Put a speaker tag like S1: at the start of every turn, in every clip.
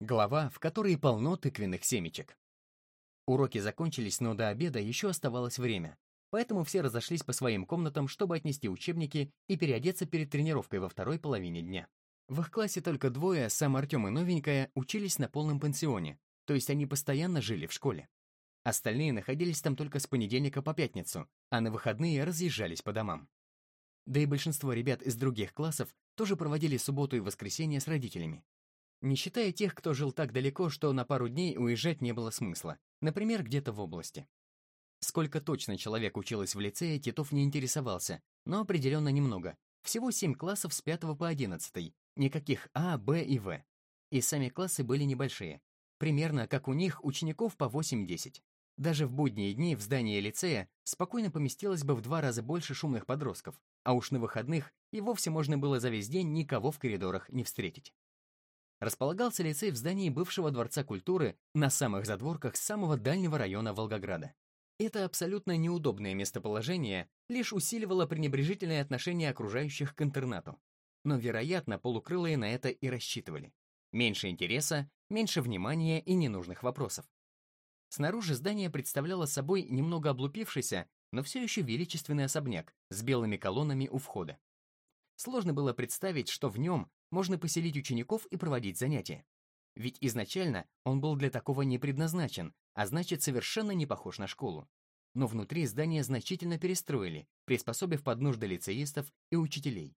S1: Глава, в которой полно тыквенных семечек. Уроки закончились, но до обеда еще оставалось время, поэтому все разошлись по своим комнатам, чтобы отнести учебники и переодеться перед тренировкой во второй половине дня. В их классе только двое, сам Артем и новенькая, учились на полном пансионе, то есть они постоянно жили в школе. Остальные находились там только с понедельника по пятницу, а на выходные разъезжались по домам. Да и большинство ребят из других классов тоже проводили субботу и воскресенье с родителями. Не считая тех, кто жил так далеко, что на пару дней уезжать не было смысла, например, где-то в области. Сколько точно человек училось в лицее, Титов не интересовался, но определенно немного. Всего семь классов с 5 по 11, никаких А, Б и В. И сами классы были небольшие. Примерно как у них учеников по 8-10. Даже в будние дни в здании лицея спокойно поместилось бы в два раза больше шумных подростков, а уж на выходных и вовсе можно было за весь день никого в коридорах не встретить. Располагался лицей в здании бывшего Дворца культуры на самых задворках самого дальнего района Волгограда. Это абсолютно неудобное местоположение лишь усиливало пренебрежительное отношение окружающих к интернату. Но, вероятно, полукрылые на это и рассчитывали. Меньше интереса, меньше внимания и ненужных вопросов. Снаружи здание представляло собой немного облупившийся, но все еще величественный особняк с белыми колоннами у входа. Сложно было представить, что в нем можно поселить учеников и проводить занятия. Ведь изначально он был для такого не предназначен, а значит совершенно не похож на школу. Но внутри здание значительно перестроили, приспособив под нужды лицеистов и учителей.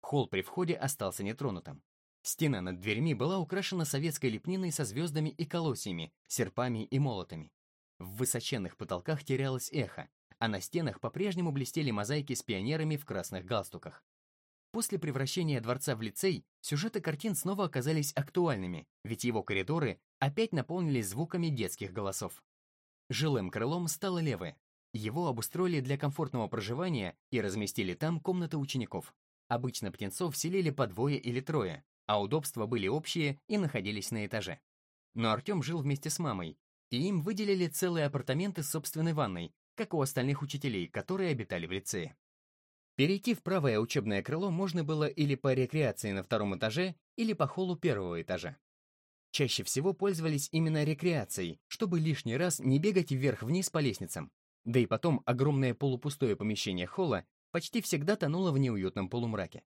S1: Холл при входе остался нетронутым. Стена над дверьми была украшена советской лепниной со звездами и колосьями, серпами и молотами. В высоченных потолках терялось эхо, а на стенах по-прежнему блестели мозаики с пионерами в красных галстуках. После превращения дворца в лицей сюжеты картин снова оказались актуальными, ведь его коридоры опять наполнились звуками детских голосов. Жилым крылом стало левое. Его обустроили для комфортного проживания и разместили там комнаты учеников. Обычно птенцов селили по двое или трое, а удобства были общие и находились на этаже. Но Артем жил вместе с мамой, и им выделили целые апартаменты с собственной ванной, как у остальных учителей, которые обитали в лицее. Перейти в правое учебное крыло можно было или по рекреации на втором этаже, или по холлу первого этажа. Чаще всего пользовались именно рекреацией, чтобы лишний раз не бегать вверх-вниз по лестницам. Да и потом огромное полупустое помещение холла почти всегда тонуло в неуютном полумраке.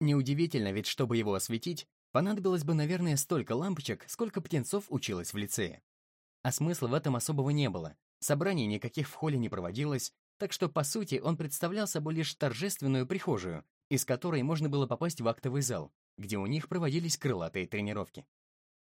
S1: Неудивительно, ведь чтобы его осветить, понадобилось бы, наверное, столько лампочек, сколько птенцов училось в лицее. А смысла в этом особого не было. Собраний никаких в холле не проводилось, так что, по сути, он представлял собой лишь торжественную прихожую, из которой можно было попасть в актовый зал, где у них проводились крылатые тренировки.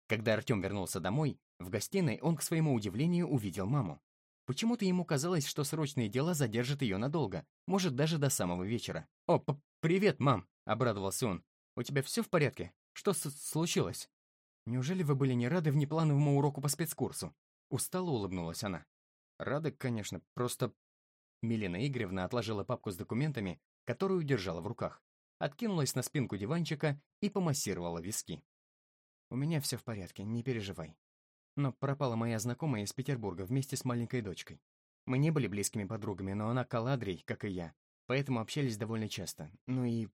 S1: Когда Артем вернулся домой, в гостиной он, к своему удивлению, увидел маму. Почему-то ему казалось, что срочные дела задержат ее надолго, может, даже до самого вечера. «О, привет, мам!» — обрадовался он. «У тебя все в порядке? Что случилось?» «Неужели вы были не рады внеплановому уроку по спецкурсу?» Устало улыбнулась она. «Рады, конечно, просто Милена Игоревна отложила папку с документами, которую держала в руках, откинулась на спинку диванчика и помассировала виски. «У меня все в порядке, не переживай. Но пропала моя знакомая из Петербурга вместе с маленькой дочкой. Мы не были близкими подругами, но она каладрий, как и я, поэтому общались довольно часто. Ну и...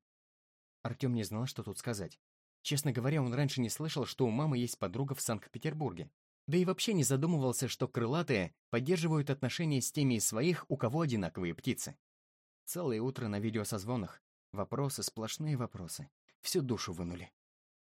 S1: Артем не знал, что тут сказать. Честно говоря, он раньше не слышал, что у мамы есть подруга в Санкт-Петербурге. Да и вообще не задумывался, что крылатые поддерживают отношения с теми из своих, у кого одинаковые птицы. Целое утро на видеосозвонах. Вопросы, сплошные вопросы. Всю душу вынули.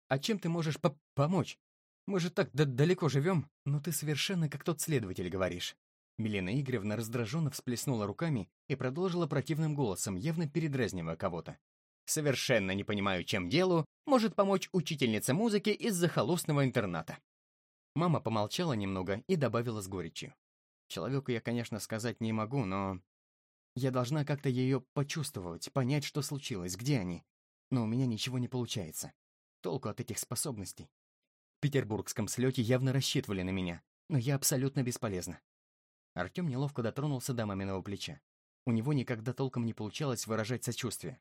S1: «А чем ты можешь по помочь? Мы же так далеко живем, но ты совершенно как тот следователь говоришь». Милена Игоревна раздраженно всплеснула руками и продолжила противным голосом, явно передразнивая кого-то. «Совершенно не понимаю, чем делу может помочь учительница музыки из захолустного интерната. Мама помолчала немного и добавила с горечью. Человеку я, конечно, сказать не могу, но... Я должна как-то ее почувствовать, понять, что случилось, где они. Но у меня ничего не получается. Толку от этих способностей. В петербургском слете явно рассчитывали на меня, но я абсолютно бесполезна. Артем неловко дотронулся до маминого плеча. У него никогда толком не получалось выражать сочувствие.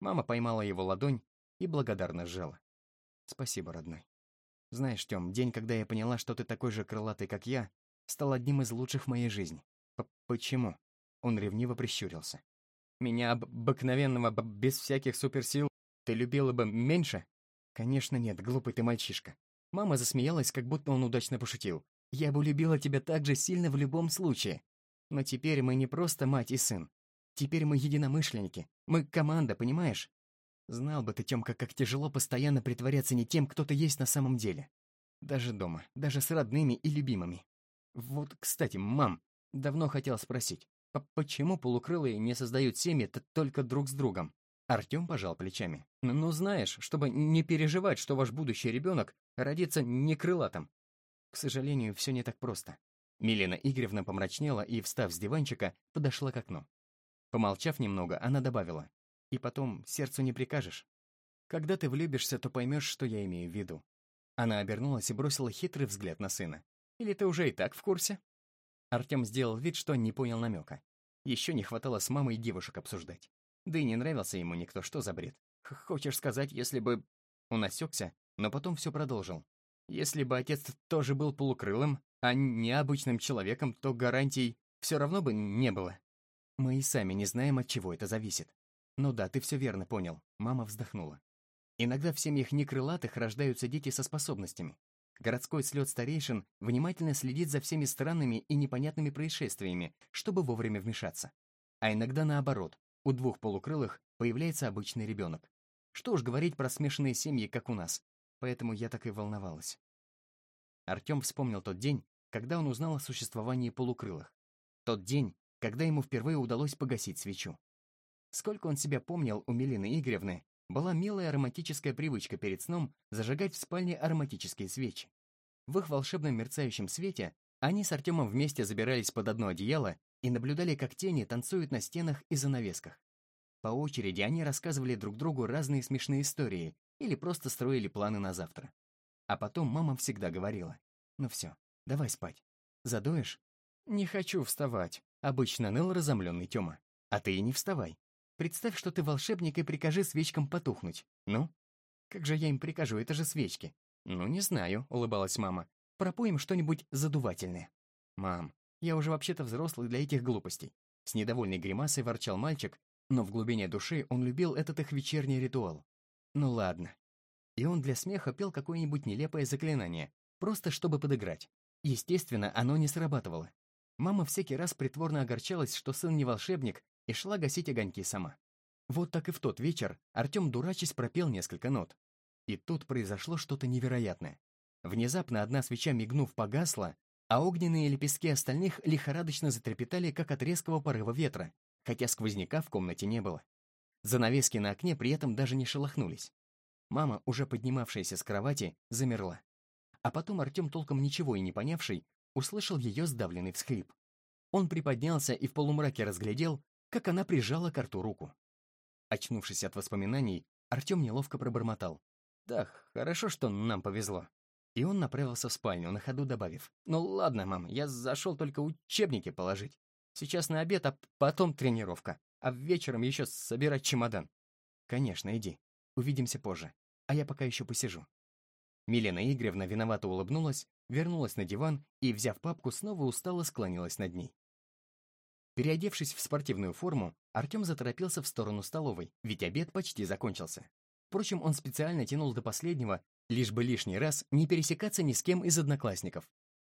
S1: Мама поймала его ладонь и благодарно сжала. «Спасибо, родной. Знаешь, Тём, день, когда я поняла, что ты такой же крылатый, как я, стал одним из лучших в моей жизни. П Почему? Он ревниво прищурился. Меня обыкновенного, без всяких суперсил, ты любила бы меньше? Конечно нет, глупый ты мальчишка. Мама засмеялась, как будто он удачно пошутил. «Я бы любила тебя так же сильно в любом случае. Но теперь мы не просто мать и сын. Теперь мы единомышленники. Мы команда, понимаешь? Знал бы ты, Тёмка, как тяжело постоянно притворяться не тем, кто ты есть на самом деле. Даже дома, даже с родными и любимыми. Вот, кстати, мам, давно хотел спросить, а почему полукрылые не создают семьи только друг с другом? Артем пожал плечами. «Ну, знаешь, чтобы не переживать, что ваш будущий ребенок родится не крылатым. К сожалению, все не так просто». Милена Игоревна помрачнела и, встав с диванчика, подошла к окну. Помолчав немного, она добавила. «И потом, сердцу не прикажешь. Когда ты влюбишься, то поймешь, что я имею в виду». Она обернулась и бросила хитрый взгляд на сына. «Или ты уже и так в курсе?» Артем сделал вид, что не понял намека. Еще не хватало с мамой девушек обсуждать. Да и не нравился ему никто, что за бред. Хочешь сказать, если бы... Он осекся, но потом все продолжил. Если бы отец тоже был полукрылым, а не обычным человеком, то гарантий все равно бы не было. Мы и сами не знаем, от чего это зависит. Ну да, ты все верно понял. Мама вздохнула. Иногда в семьях некрылатых рождаются дети со способностями. Городской слет старейшин внимательно следит за всеми странными и непонятными происшествиями, чтобы вовремя вмешаться. А иногда наоборот, у двух полукрылых появляется обычный ребенок. Что уж говорить про смешанные семьи, как у нас. Поэтому я так и волновалась. Артем вспомнил тот день, когда он узнал о существовании полукрылых. Тот день, когда ему впервые удалось погасить свечу. Сколько он себя помнил у Милины Игоревны, была милая ароматическая привычка перед сном зажигать в спальне ароматические свечи. В их волшебном мерцающем свете они с Артемом вместе забирались под одно одеяло и наблюдали, как тени танцуют на стенах и занавесках. По очереди они рассказывали друг другу разные смешные истории или просто строили планы на завтра. А потом мама всегда говорила, «Ну все, давай спать. Задуешь?» «Не хочу вставать», — обычно ныл разомленный Тёма. «А ты и не вставай. Представь, что ты волшебник и прикажи свечкам потухнуть. Ну? Как же я им прикажу, это же свечки. Ну, не знаю, улыбалась мама. Пропоем что-нибудь задувательное. Мам, я уже вообще-то взрослый для этих глупостей. С недовольной гримасой ворчал мальчик, но в глубине души он любил этот их вечерний ритуал. Ну ладно. И он для смеха пел какое-нибудь нелепое заклинание, просто чтобы подыграть. Естественно, оно не срабатывало. Мама всякий раз притворно огорчалась, что сын не волшебник, и шла гасить огоньки сама. Вот так и в тот вечер Артем дурачись пропел несколько нот. И тут произошло что-то невероятное. Внезапно одна свеча, мигнув, погасла, а огненные лепестки остальных лихорадочно затрепетали, как от резкого порыва ветра, хотя сквозняка в комнате не было. Занавески на окне при этом даже не шелохнулись. Мама, уже поднимавшаяся с кровати, замерла. А потом Артем, толком ничего и не понявший, услышал ее сдавленный всхлип. Он приподнялся и в полумраке разглядел, как она прижала к рту руку. Очнувшись от воспоминаний, Артем неловко пробормотал. «Да, хорошо, что нам повезло». И он направился в спальню, на ходу добавив. «Ну ладно, мам, я зашел только учебники положить. Сейчас на обед, а потом тренировка. А вечером еще собирать чемодан». «Конечно, иди. Увидимся позже. А я пока еще посижу». Милена Игоревна виновато улыбнулась, вернулась на диван и, взяв папку, снова устало склонилась над ней. Переодевшись в спортивную форму, Артем заторопился в сторону столовой, ведь обед почти закончился. Впрочем, он специально тянул до последнего, лишь бы лишний раз не пересекаться ни с кем из одноклассников.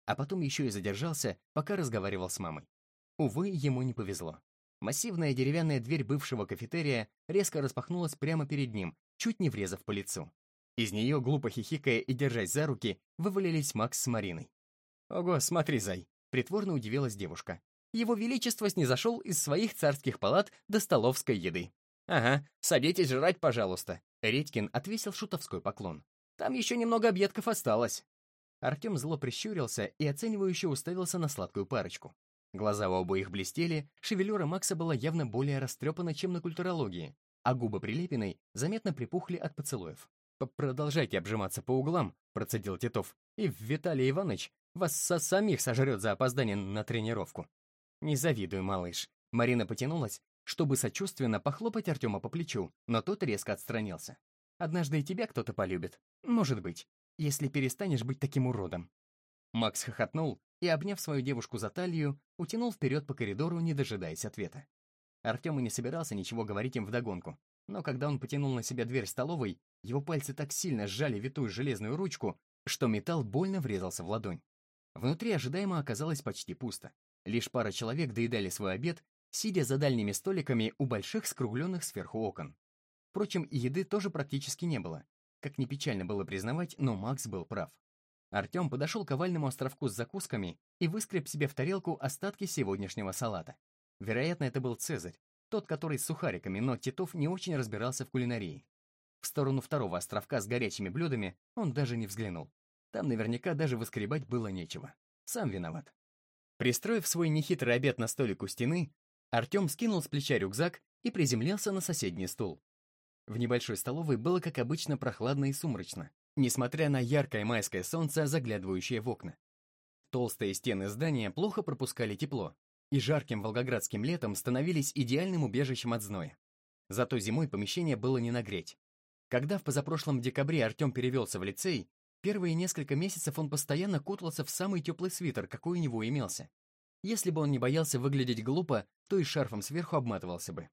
S1: А потом еще и задержался, пока разговаривал с мамой. Увы, ему не повезло. Массивная деревянная дверь бывшего кафетерия резко распахнулась прямо перед ним, чуть не врезав по лицу. Из нее, глупо хихикая и держась за руки, вывалились Макс с Мариной. «Ого, смотри, зай!» — притворно удивилась девушка его величество снизошел из своих царских палат до столовской еды. «Ага, садитесь жрать, пожалуйста». Редькин отвесил шутовской поклон. «Там еще немного объедков осталось». Артем зло прищурился и оценивающе уставился на сладкую парочку. Глаза у обоих блестели, шевелюра Макса была явно более растрепана, чем на культурологии, а губы Прилепиной заметно припухли от поцелуев. «Продолжайте обжиматься по углам», — процедил Титов, «и Виталий Иванович вас со самих сожрет за опоздание на тренировку». «Не завидую, малыш». Марина потянулась, чтобы сочувственно похлопать Артема по плечу, но тот резко отстранился. «Однажды и тебя кто-то полюбит. Может быть, если перестанешь быть таким уродом». Макс хохотнул и, обняв свою девушку за талию, утянул вперед по коридору, не дожидаясь ответа. Артем и не собирался ничего говорить им вдогонку, но когда он потянул на себя дверь столовой, его пальцы так сильно сжали витую железную ручку, что металл больно врезался в ладонь. Внутри ожидаемо оказалось почти пусто. Лишь пара человек доедали свой обед, сидя за дальними столиками у больших скругленных сверху окон. Впрочем, еды тоже практически не было. Как ни печально было признавать, но Макс был прав. Артем подошел к овальному островку с закусками и выскреб себе в тарелку остатки сегодняшнего салата. Вероятно, это был Цезарь, тот, который с сухариками, но Титов не очень разбирался в кулинарии. В сторону второго островка с горячими блюдами он даже не взглянул. Там наверняка даже выскребать было нечего. Сам виноват. Пристроив свой нехитрый обед на столик у стены, Артем скинул с плеча рюкзак и приземлился на соседний стул. В небольшой столовой было, как обычно, прохладно и сумрачно, несмотря на яркое майское солнце, заглядывающее в окна. Толстые стены здания плохо пропускали тепло, и жарким волгоградским летом становились идеальным убежищем от зноя. Зато зимой помещение было не нагреть. Когда в позапрошлом декабре Артем перевелся в лицей, первые несколько месяцев он постоянно кутался в самый теплый свитер, какой у него имелся. Если бы он не боялся выглядеть глупо, то и шарфом сверху обматывался бы.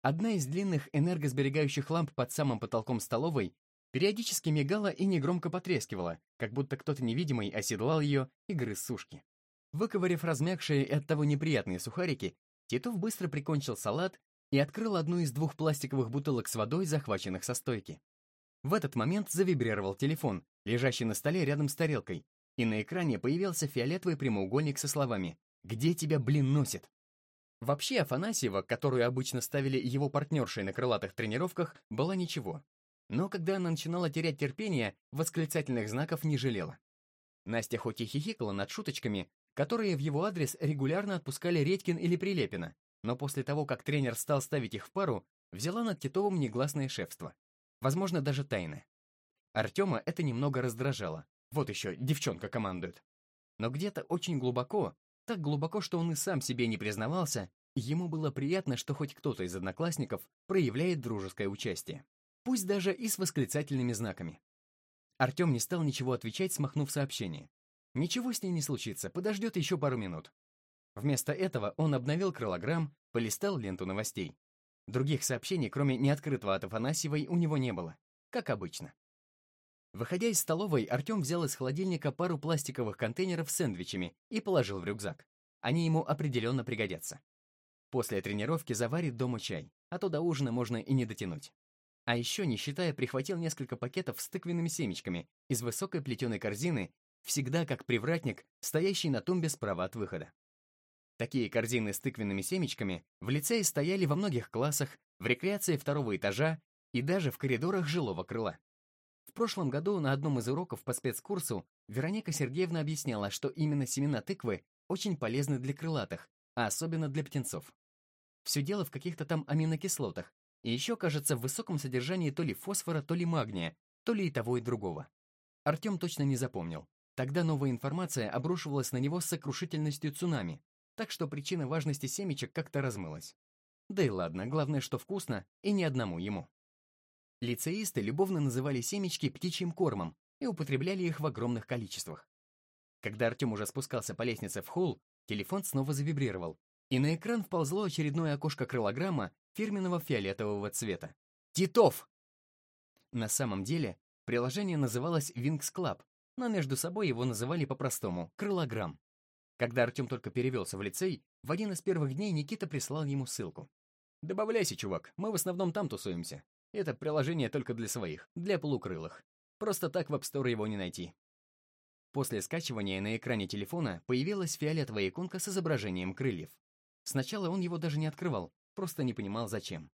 S1: Одна из длинных энергосберегающих ламп под самым потолком столовой периодически мигала и негромко потрескивала, как будто кто-то невидимый оседлал ее и грыз сушки. Выковырив размягшие и оттого неприятные сухарики, Титов быстро прикончил салат и открыл одну из двух пластиковых бутылок с водой, захваченных со стойки. В этот момент завибрировал телефон, лежащий на столе рядом с тарелкой, и на экране появился фиолетовый прямоугольник со словами «Где тебя, блин, носит?». Вообще Афанасьева, которую обычно ставили его партнершей на крылатых тренировках, была ничего. Но когда она начинала терять терпение, восклицательных знаков не жалела. Настя хоть и хихикала над шуточками, которые в его адрес регулярно отпускали Редькин или Прилепина, но после того, как тренер стал ставить их в пару, взяла над Титовым негласное шефство. Возможно, даже тайное. Артема это немного раздражало. Вот еще, девчонка командует. Но где-то очень глубоко, так глубоко, что он и сам себе не признавался, ему было приятно, что хоть кто-то из одноклассников проявляет дружеское участие. Пусть даже и с восклицательными знаками. Артем не стал ничего отвечать, смахнув сообщение. Ничего с ней не случится, подождет еще пару минут. Вместо этого он обновил крылограмм, полистал ленту новостей. Других сообщений, кроме неоткрытого от Афанасьевой, у него не было. Как обычно. Выходя из столовой, Артем взял из холодильника пару пластиковых контейнеров с сэндвичами и положил в рюкзак. Они ему определенно пригодятся. После тренировки заварит дома чай, а то до ужина можно и не дотянуть. А еще, не считая, прихватил несколько пакетов с тыквенными семечками из высокой плетеной корзины всегда как привратник, стоящий на тумбе справа от выхода. Такие корзины с тыквенными семечками в лицее стояли во многих классах, в рекреации второго этажа и даже в коридорах жилого крыла. В прошлом году на одном из уроков по спецкурсу Вероника Сергеевна объясняла, что именно семена тыквы очень полезны для крылатых, а особенно для птенцов. Все дело в каких-то там аминокислотах, и еще, кажется, в высоком содержании то ли фосфора, то ли магния, то ли и того, и другого. Артем точно не запомнил. Тогда новая информация обрушивалась на него с сокрушительностью цунами, так что причина важности семечек как-то размылась. Да и ладно, главное, что вкусно, и ни одному ему. Лицеисты любовно называли семечки птичьим кормом и употребляли их в огромных количествах. Когда Артем уже спускался по лестнице в холл, телефон снова завибрировал, и на экран вползло очередное окошко крылограмма фирменного фиолетового цвета. «Титов!» На самом деле, приложение называлось Wings Club, но между собой его называли по-простому «крылограмм». Когда Артем только перевелся в лицей, в один из первых дней Никита прислал ему ссылку. «Добавляйся, чувак, мы в основном там тусуемся. Это приложение только для своих, для полукрылых. Просто так в App Store его не найти». После скачивания на экране телефона появилась фиолетовая иконка с изображением крыльев. Сначала он его даже не открывал, просто не понимал зачем.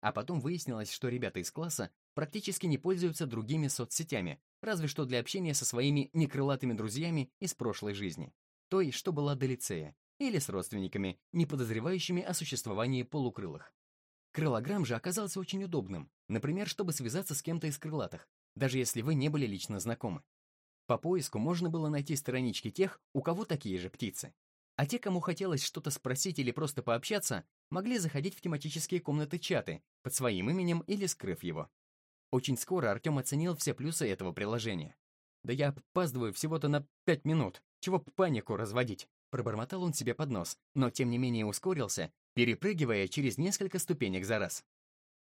S1: А потом выяснилось, что ребята из класса практически не пользуются другими соцсетями, разве что для общения со своими некрылатыми друзьями из прошлой жизни, той, что была до лицея, или с родственниками, не подозревающими о существовании полукрылых. Крылограмм же оказался очень удобным, например, чтобы связаться с кем-то из крылатых, даже если вы не были лично знакомы. По поиску можно было найти странички тех, у кого такие же птицы. А те, кому хотелось что-то спросить или просто пообщаться, могли заходить в тематические комнаты-чаты под своим именем или скрыв его. Очень скоро Артем оценил все плюсы этого приложения. «Да я опаздываю всего-то на пять минут. Чего панику разводить?» Пробормотал он себе под нос, но тем не менее ускорился, перепрыгивая через несколько ступенек за раз.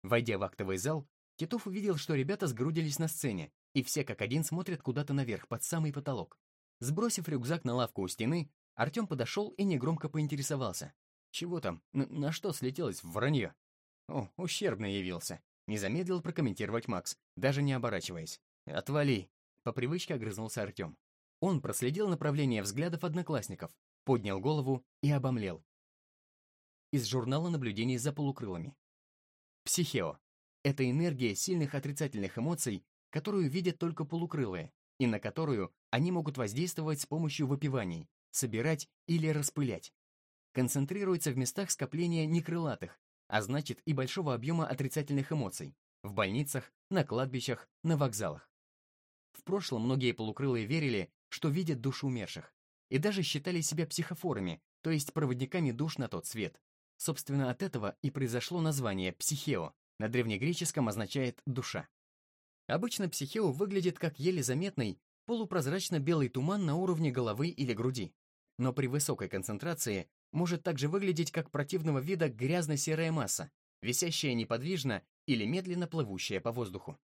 S1: Войдя в актовый зал, Титов увидел, что ребята сгрудились на сцене, и все как один смотрят куда-то наверх, под самый потолок. Сбросив рюкзак на лавку у стены, Артем подошел и негромко поинтересовался. Чего там? Н на что слетелось вранье? О, ущербно явился. Не замедлил прокомментировать Макс, даже не оборачиваясь. «Отвали!» — по привычке огрызнулся Артем. Он проследил направление взглядов одноклассников, поднял голову и обомлел. Из журнала наблюдений за полукрылами. Психео — это энергия сильных отрицательных эмоций, которую видят только полукрылые, и на которую они могут воздействовать с помощью выпиваний, собирать или распылять. Концентрируется в местах скопления некрылатых, а значит и большого объема отрицательных эмоций, в больницах, на кладбищах, на вокзалах. В прошлом многие полукрылые верили, что видят души умерших, и даже считали себя психофорами, то есть проводниками душ на тот свет. Собственно, от этого и произошло название «психео», на древнегреческом означает «душа». Обычно психео выглядит как еле заметный, полупрозрачно-белый туман на уровне головы или груди, но при высокой концентрации может также выглядеть как противного вида грязно-серая масса, висящая неподвижно или медленно плывущая по воздуху.